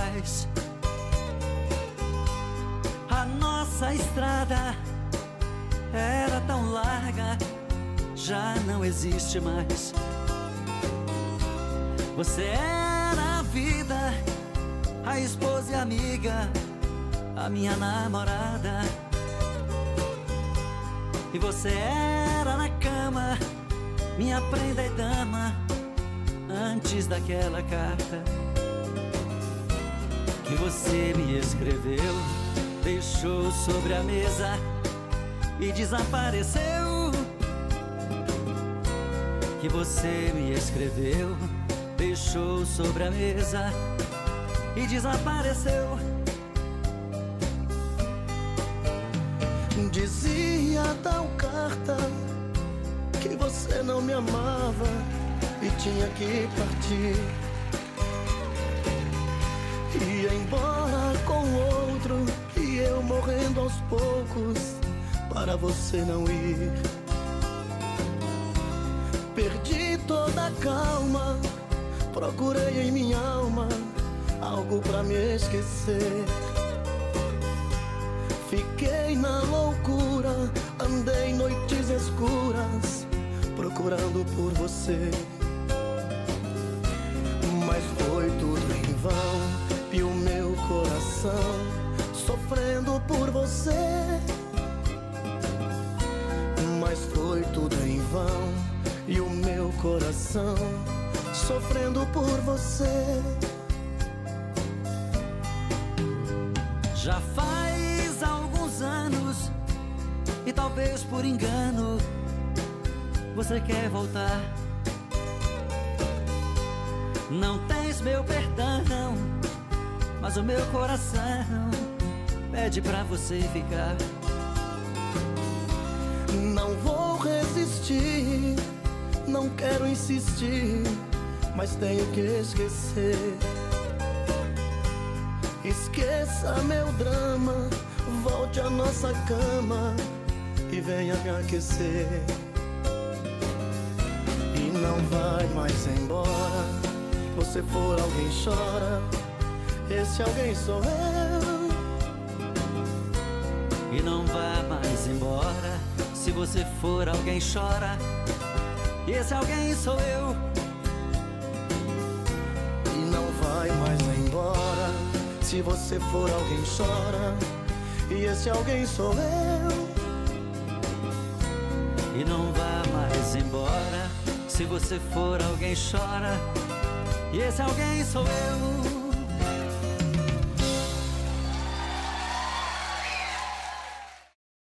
atrás. A nossa estrada era tão larga, já não existe mais. Você era a vida, a esposa e amiga, a minha namorada. E você era na cama, minha prenda e dama, antes daquela carta você me escreveu, deixou sobre a mesa e desapareceu. Que você me escreveu, deixou sobre a mesa e desapareceu. Dizia tal carta que você não me amava e tinha que partir. Aos poucos para você não ir. Perdi toda a calma, procurei em minha alma algo para me esquecer. Fiquei na loucura, andei noites escuras, procurando por você. Mas foi tudo em vão, e o meu coração sofrendo por você. Mas foi tudo em vão, e o meu coração sofrendo por você. Já faz alguns anos e talvez por engano você quer voltar. Não tens meu perdão, mas o meu coração pede pra você ficar. Não vou resistir, não quero insistir, mas tenho que esquecer. Esqueça meu drama, volte à nossa cama e venha me aquecer. E não vai mais embora, você for alguém chora, esse alguém sou eu. E não vá mais embora. Se você for alguém chora. E esse alguém sou eu. E não vai mais embora, se você for alguém chora, e esse alguém sou eu. E não vá mais embora. Se você for alguém chora. E esse alguém sou eu.